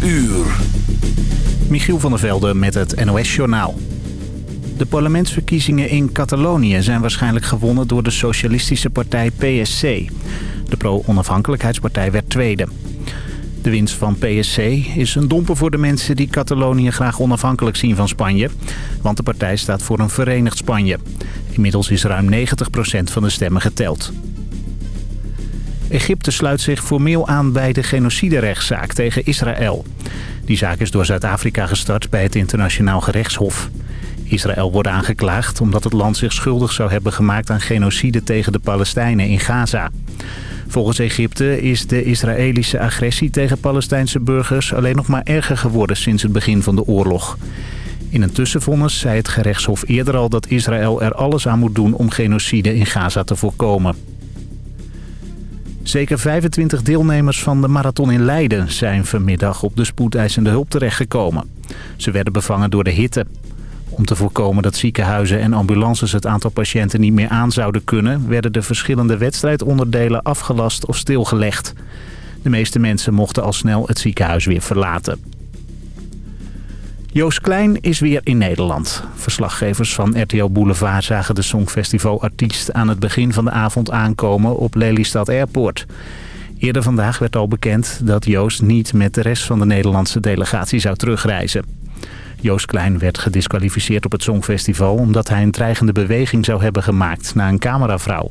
12 uur. Michiel van der Velde met het NOS-journaal. De parlementsverkiezingen in Catalonië zijn waarschijnlijk gewonnen door de socialistische partij PSC. De pro-onafhankelijkheidspartij werd tweede. De winst van PSC is een domper voor de mensen die Catalonië graag onafhankelijk zien van Spanje. Want de partij staat voor een verenigd Spanje. Inmiddels is ruim 90% van de stemmen geteld. Egypte sluit zich formeel aan bij de genociderechtszaak tegen Israël. Die zaak is door Zuid-Afrika gestart bij het Internationaal Gerechtshof. Israël wordt aangeklaagd omdat het land zich schuldig zou hebben gemaakt aan genocide tegen de Palestijnen in Gaza. Volgens Egypte is de Israëlische agressie tegen Palestijnse burgers alleen nog maar erger geworden sinds het begin van de oorlog. In een tussenvonnis zei het gerechtshof eerder al dat Israël er alles aan moet doen om genocide in Gaza te voorkomen. Zeker 25 deelnemers van de marathon in Leiden zijn vanmiddag op de spoedeisende hulp terechtgekomen. Ze werden bevangen door de hitte. Om te voorkomen dat ziekenhuizen en ambulances het aantal patiënten niet meer aan zouden kunnen... werden de verschillende wedstrijdonderdelen afgelast of stilgelegd. De meeste mensen mochten al snel het ziekenhuis weer verlaten. Joost Klein is weer in Nederland. Verslaggevers van RTL Boulevard zagen de Songfestival-artiest aan het begin van de avond aankomen op Lelystad Airport. Eerder vandaag werd al bekend dat Joost niet met de rest van de Nederlandse delegatie zou terugreizen. Joost Klein werd gedisqualificeerd op het Songfestival... omdat hij een dreigende beweging zou hebben gemaakt naar een cameravrouw.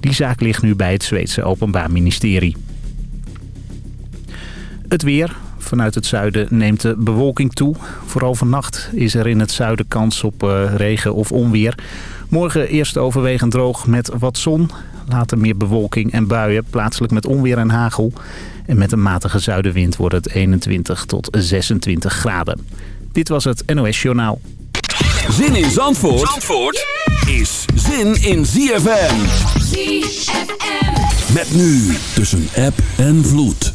Die zaak ligt nu bij het Zweedse Openbaar Ministerie. Het weer. Vanuit het zuiden neemt de bewolking toe. Vooral vannacht is er in het zuiden kans op uh, regen of onweer. Morgen eerst overwegend droog met wat zon. Later meer bewolking en buien, plaatselijk met onweer en hagel. En met een matige zuidenwind wordt het 21 tot 26 graden. Dit was het NOS Journaal. Zin in Zandvoort, Zandvoort is zin in ZFM. ZFM. Met nu tussen app en vloed.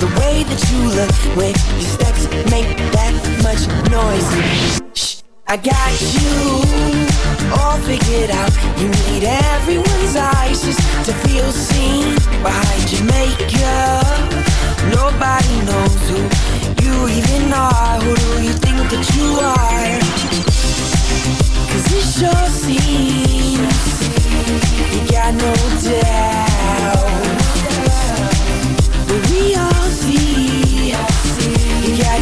the way that you look when your steps make that much noise. Shh, I got you. All figured out. You need everyone's eyes just to feel seen. Behind your makeup Nobody knows who you even are Who do you think that you are? Cause it sure seems You got no doubt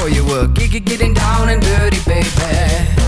for your. You get getting down and dirty, baby.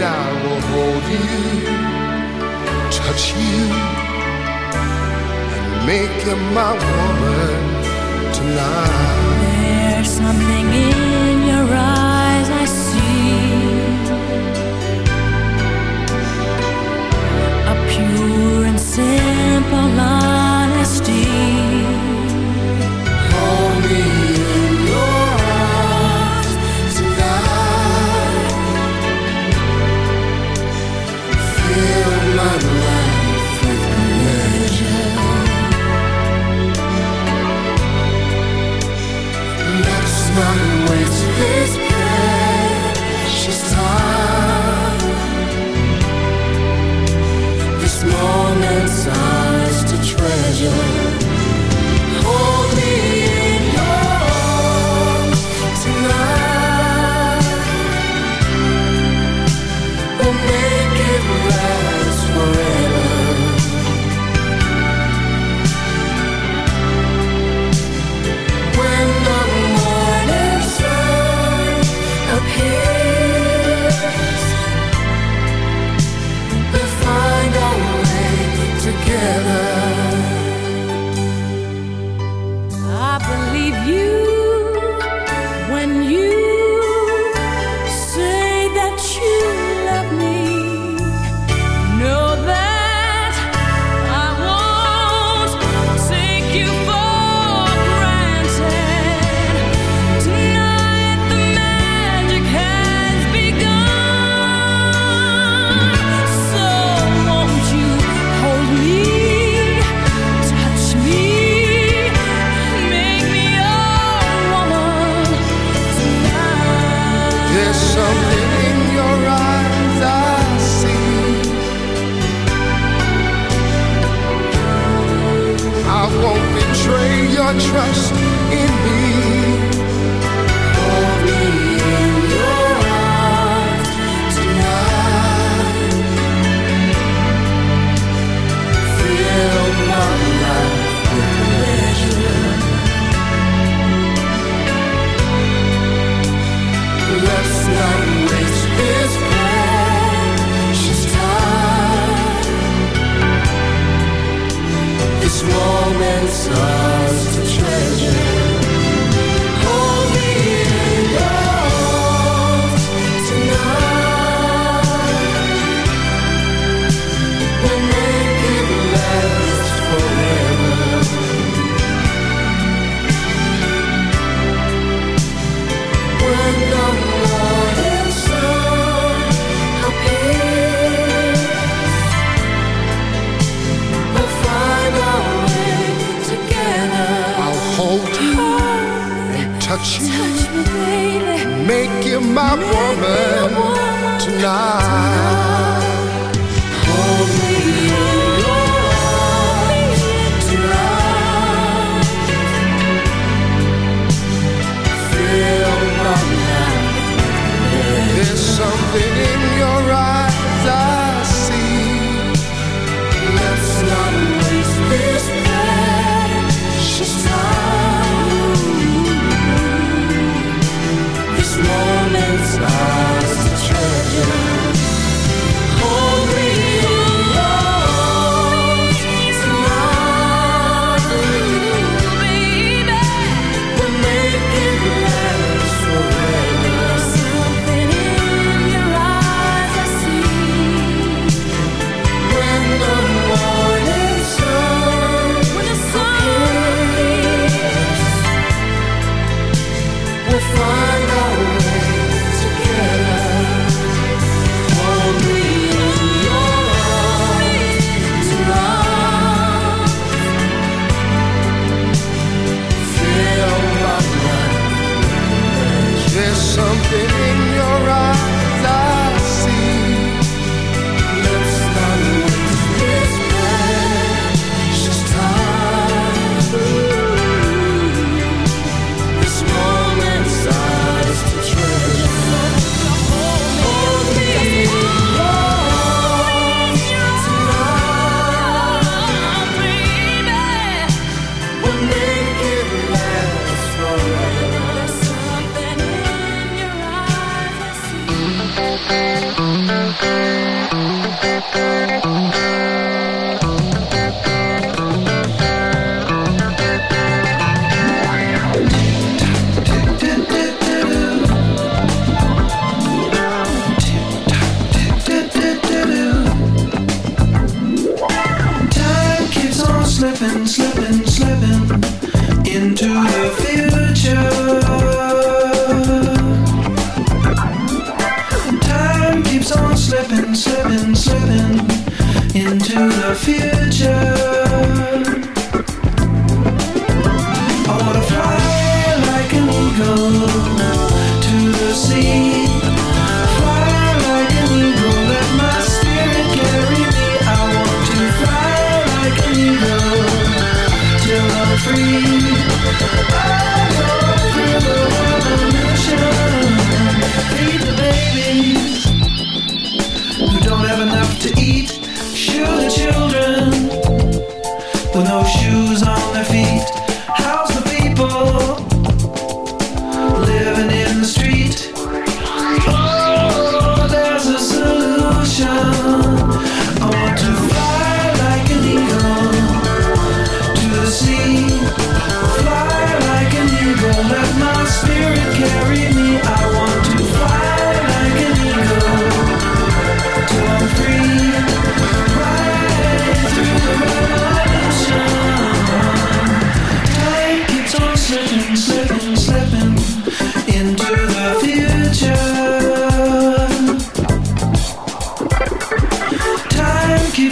and I will hold you, touch you, and make you my woman tonight. There's something in your eyes I see. A pure and simple light.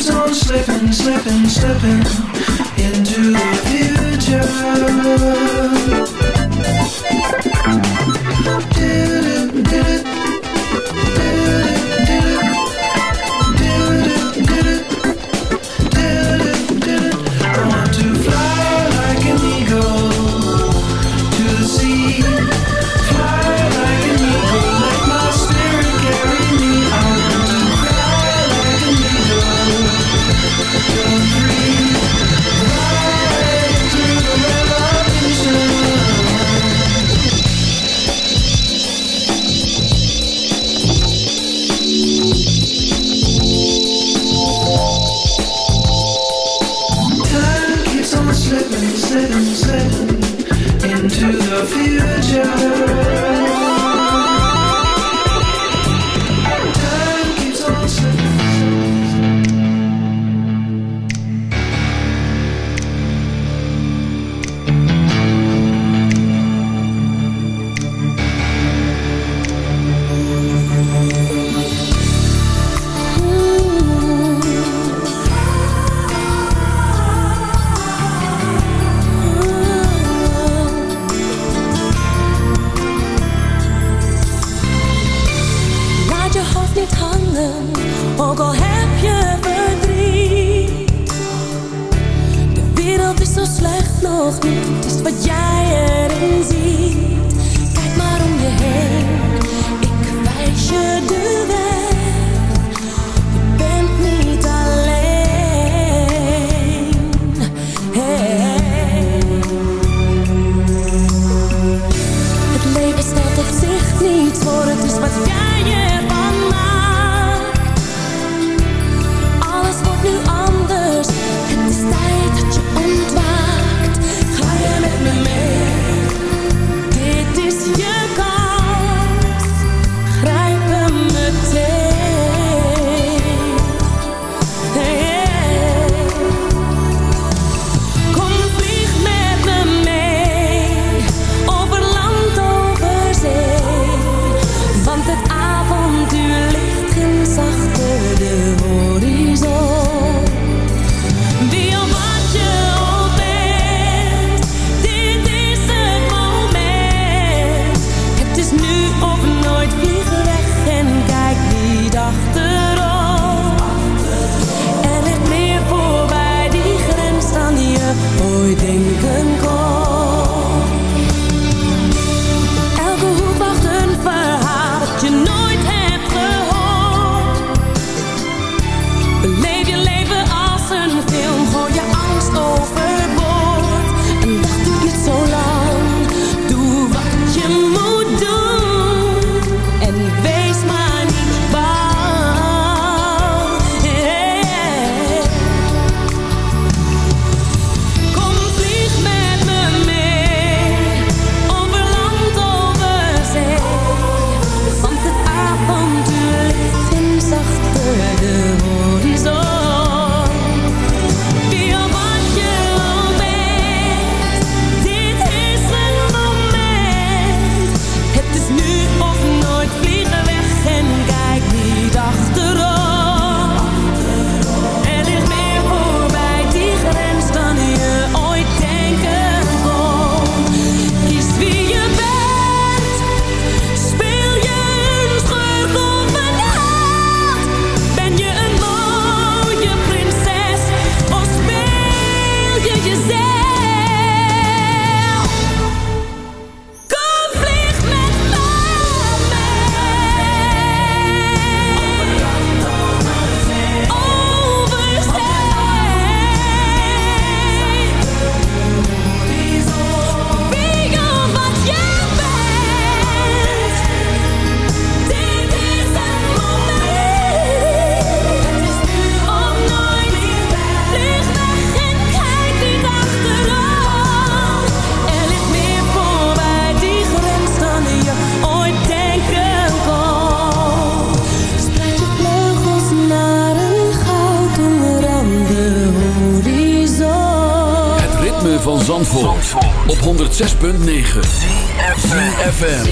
Grijp hem 106.9 FM.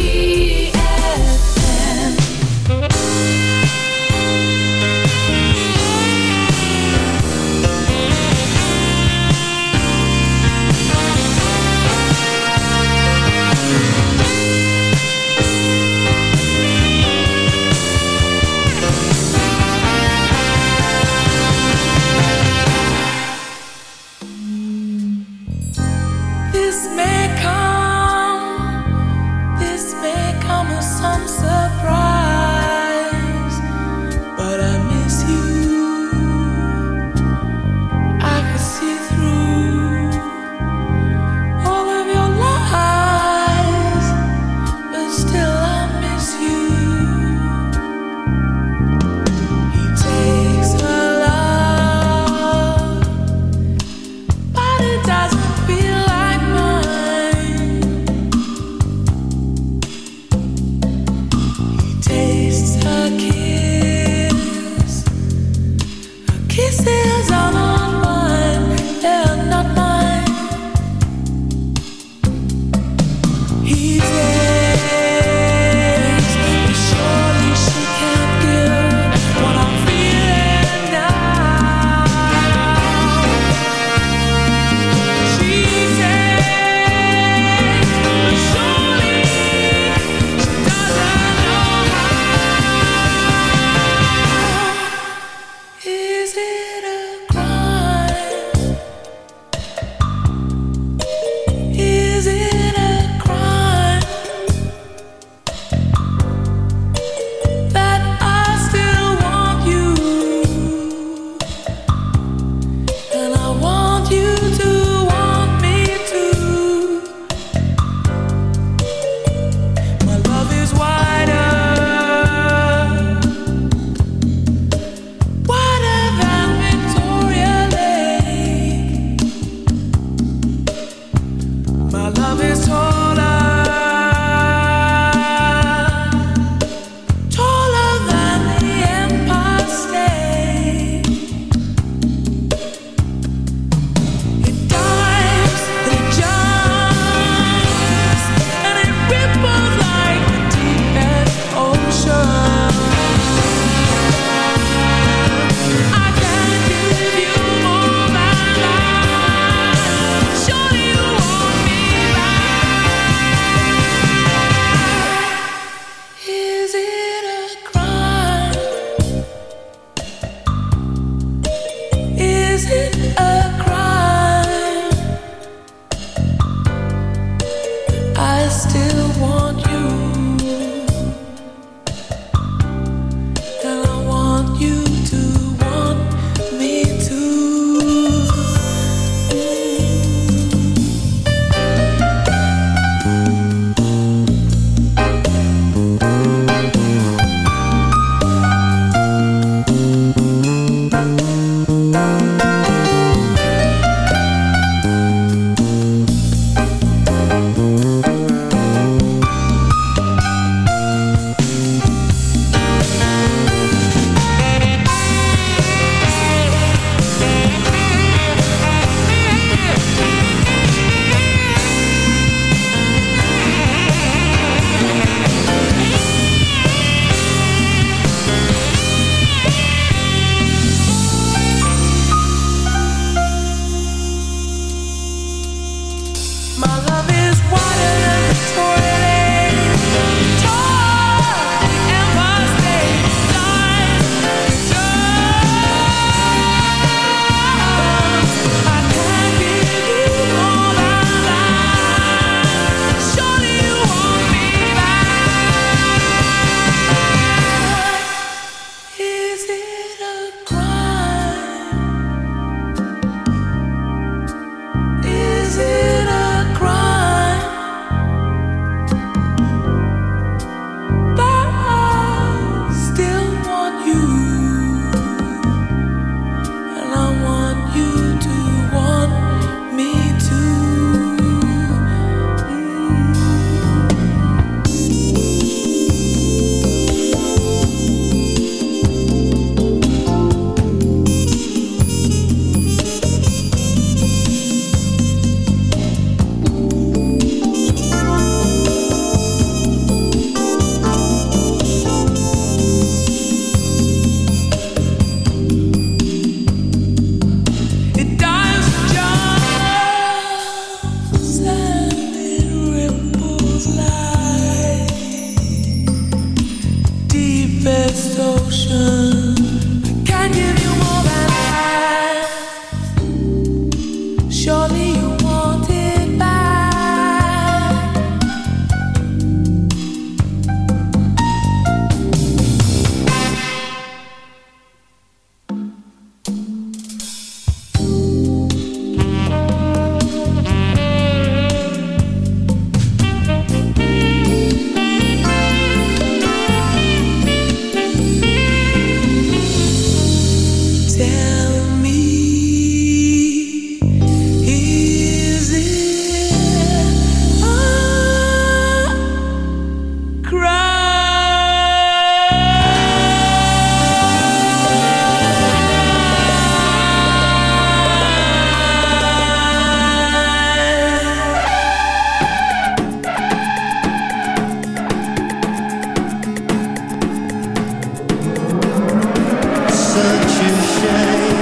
such a shame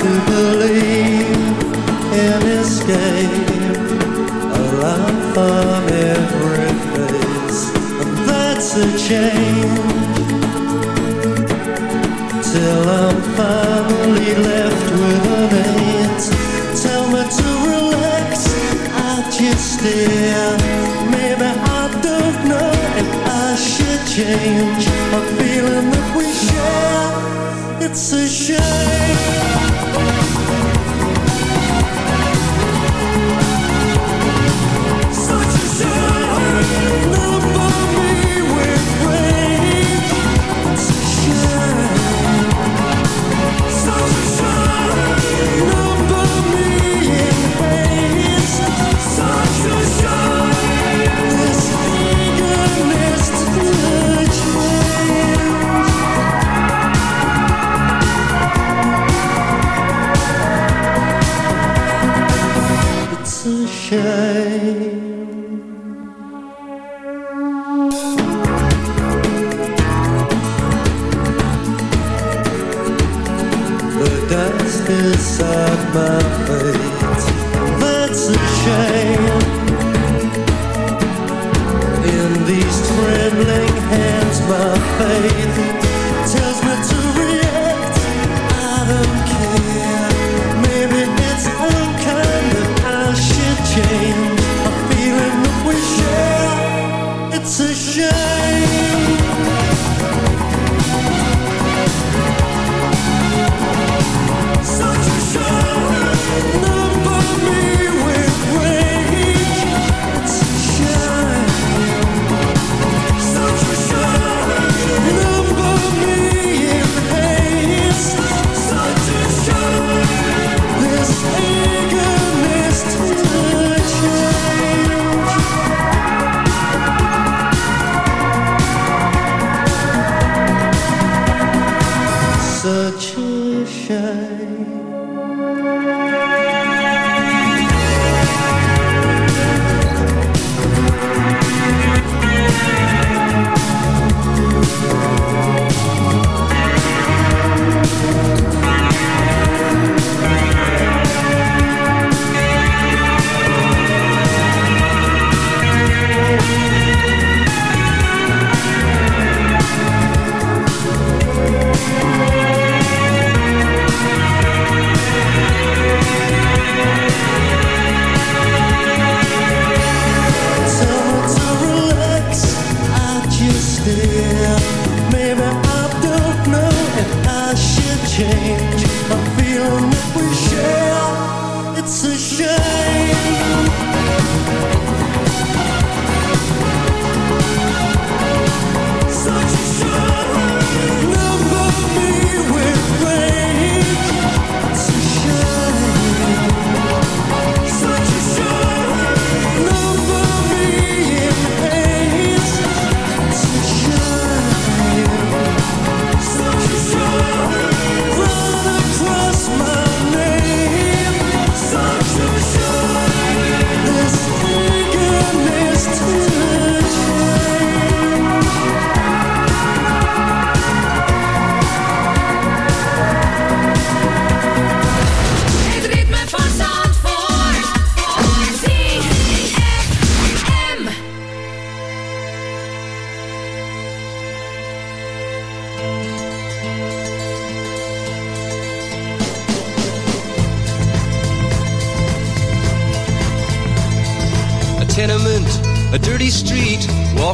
to believe in escape, a life of every face, and that's a change. Till I'm finally left with a ache. Tell me to relax, I just stare. Maybe I don't know if I should change. A feeling that we share. 是谁？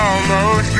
Almost